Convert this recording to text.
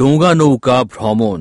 ডোঙ্গা নৌকা ভ্রমণ